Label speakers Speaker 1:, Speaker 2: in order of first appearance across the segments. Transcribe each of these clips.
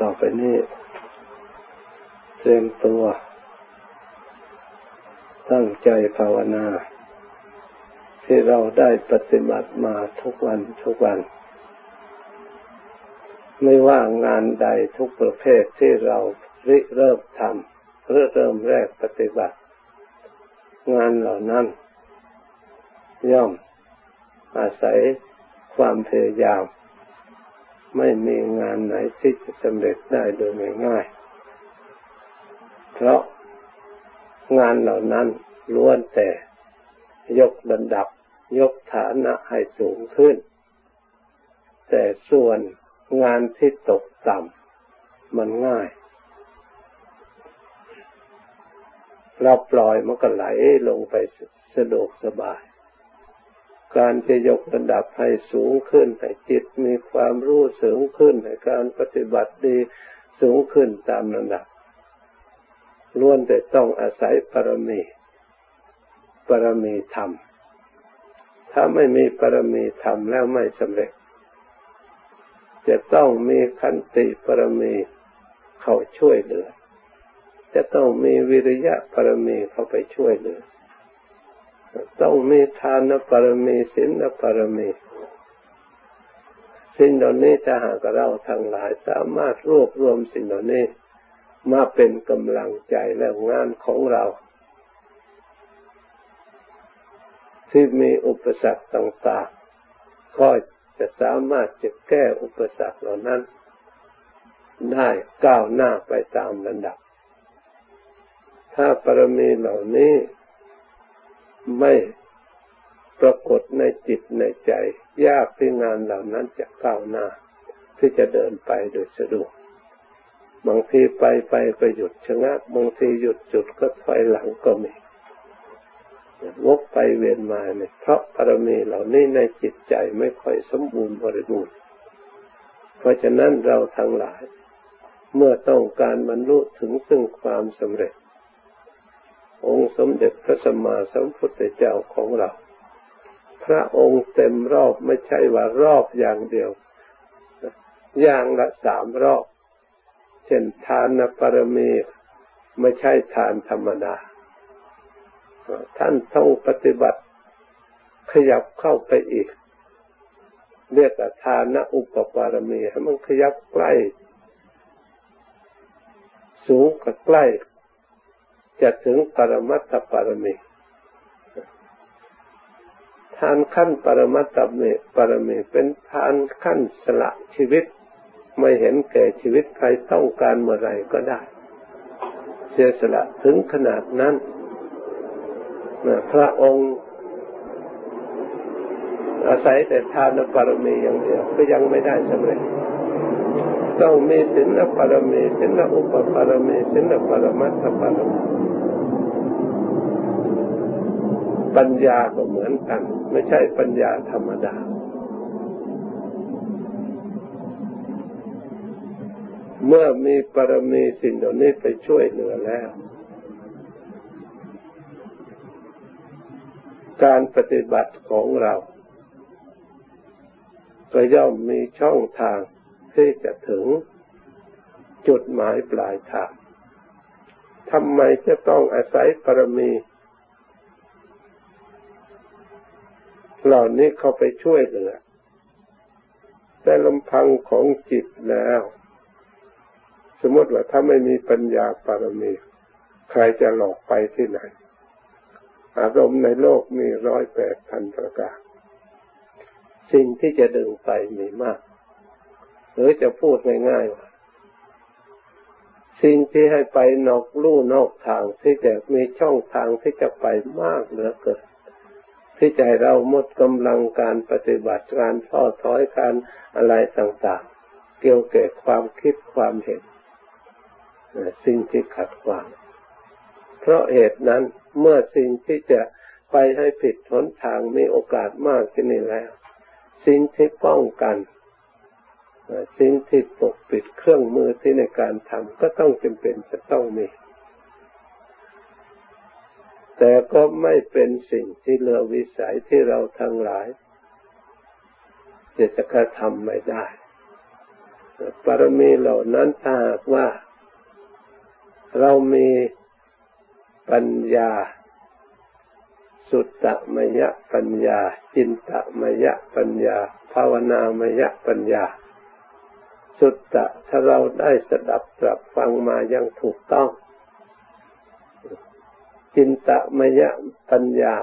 Speaker 1: ต่อไปนี้เตรียมตัว ตั้งใจภาวนา ที่เราได้ปฏิบัติมาทุกวันทุกวัน ไม่ว่างานใดทุกประเภทที่เราริเริ่มทำเริ่มแรกปฏิบัติ งานเหล่านั้น ย่อมอาศัยความพยายาม ไม่มีงานไหนที่จะสำเร็จได้โดยง่ายๆ เพราะงานเหล่านั้นล้วนแต่ยกระดับ ยกฐานะให้สูงขึ้น แต่ส่วนงานที่ตกต่ำมันง่าย เราปล่อยมันก็ไหลลงไปสะดวกสบาย การจะยกระดับให้สูงขึ้นให้จิตมีความรู้สูงขึ้นให้การปฏิบัติดีสูงขึ้นตามระดับล้วนแต่ต้องอาศัยปรมีปรมีธรรม ถ้าไม่มีปรมีธรรมแล้วไม่สำเร็จ จะต้องมีขันติปรมีเข้าช่วยเหลือ จะต้องมีวิริยะปรมีเข้าไปช่วยเหลือ ต้องมีทานปรมีศีลปรมีสิ่งเหล่านี้ถ้าหากเราทั้งหลายสามารถรวบรวมสิ่งเหล่านี้มาเป็นกำลังใจและงานของเรา ที่มีอุปสรรคต่างๆก็จะสามารถจะแก้อุปสรรคเหล่านั้น ได้ก้าวหน้าไปตามระดับ ถ้าปรมีเหล่านี้ ไม่ปรากฏในจิตในใจ ยากที่งานเหล่านั้นจะก้าวหน้า ที่จะเดินไปโดยสะดวกบางทีไปไปก็หยุดชะงักบางทีหยุดจุดก็ถอยหลังก็มีวกไปเวียนมาเนี่ยเพราะปรมีเหล่านี้ในจิตใจไม่ค่อยสมบูรณ์บริบูรณ์เพราะฉะนั้นเราทั้งหลาย เมื่อต้องการบรรลุถึงซึ่งความสำเร็จ องค์สมเด็จพระสัมมาสัมพุทธเจ้าของเรา พระองค์เต็มรอบไม่ใช่ว่ารอบอย่างเดียว อย่างละสามรอบ เช่นทานปรมีไม่ใช่ทานธรรมดาท่านต้องปฏิบัติขยับเข้าไปอีก เรียกว่าทานอุปปารมีให้มันขยับใกล้ สูงกับใกล้ จะถึงปรมัตถปรมีทานขั้นปรมัตถเมปรมีเป็นทานขั้นสละชีวิต ไม่เห็นแก่ชีวิตใครต้องการเมื่อไรก็ได้ เสียสละถึงขนาดนั้นพระองค์ อาศัยแต่ทานปรมีอย่างเดียวก็ยังไม่ได้สำเร็จต้องมีศีลปรมีศีลอุปปรมีศีลปรมัตถปรมี ปัญญาก็เหมือนกัน ไม่ใช่ปัญญาธรรมดา เมื่อมีปรมีสิ่งเหล่านี้ไปช่วยเหลือแล้ว การปฏิบัติของเราก็ย่อมมีช่องทางที่จะถึงจุดหมายปลายทางทำไมจะต้องอาศัยปรมี เหล่านี้เข้าไปช่วยเหลือ แต่ลำพังของจิตแล้ว สมมติว่าถ้าไม่มีปัญญาปารมี ใครจะหลอกไปที่ไหน อารมณ์ในโลกมีร้อยแปดพันประการ สิ่งที่จะดึงไปมีมาก หรือจะพูดง่ายๆว่าสิ่งที่ให้ไปนอกลู่นอกทางที่จะมีช่องทางที่จะไปมากเหลือเกิน ที่ใจเราหมดกำลังการปฏิบัติการท้อถอยการอะไรต่างๆ เกี่ยวเกับความคิดความเห็นสิ่งที่ขัดขวางเพราะเหตุนั้นเมื่อสิ่งที่จะไปให้ผิดหนทางมีโอกาสมากที่นี่แล้ว สิ่งที่ป้องกันสิ่งที่ปกปิดเครื่องมือที่ในการทำก็ต้องจำเป็นจะต้องมี แต่ก็ไม่เป็นสิ่งที่เลอวิสัยที่เราทั้งหลายจะจะกระทำไม่ได้ปรมีเหล่านั้นถ้าหากว่า เรามีปัญญา สุตตะมยะปัญญา จินตะมยะปัญญา ภาวนามยะปัญญา สุตตะถ้าเราได้สดับตรับฟังมาอยังถูกต้อง จินตมยะปัญญา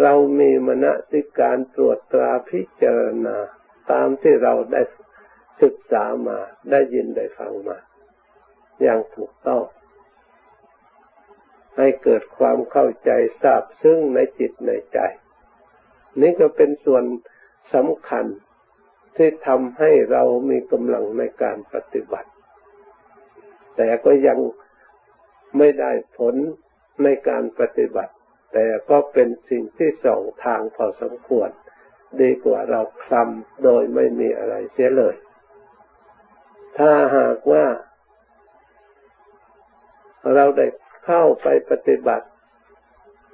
Speaker 1: เรามีมณสิการตรวจตราพิจารณา ตามที่เราได้ศึกษามาได้ยินได้ฟังมา อย่างถูกต้อง ให้เกิดความเข้าใจทราบซึ่งในจิตในใจ นี่ก็เป็นส่วนสำคัญที่ทำให้เรามีกำลังในการปฏิบัติ แต่ก็ยัง ไม่ได้ผลในการปฏิบัติ แต่ก็เป็นสิ่งที่สองทางพอสมควร ดีกว่าเราคลำโดยไม่มีอะไรเสียเลย ถ้าหากว่า เราได้เข้าไปปฏิบัติ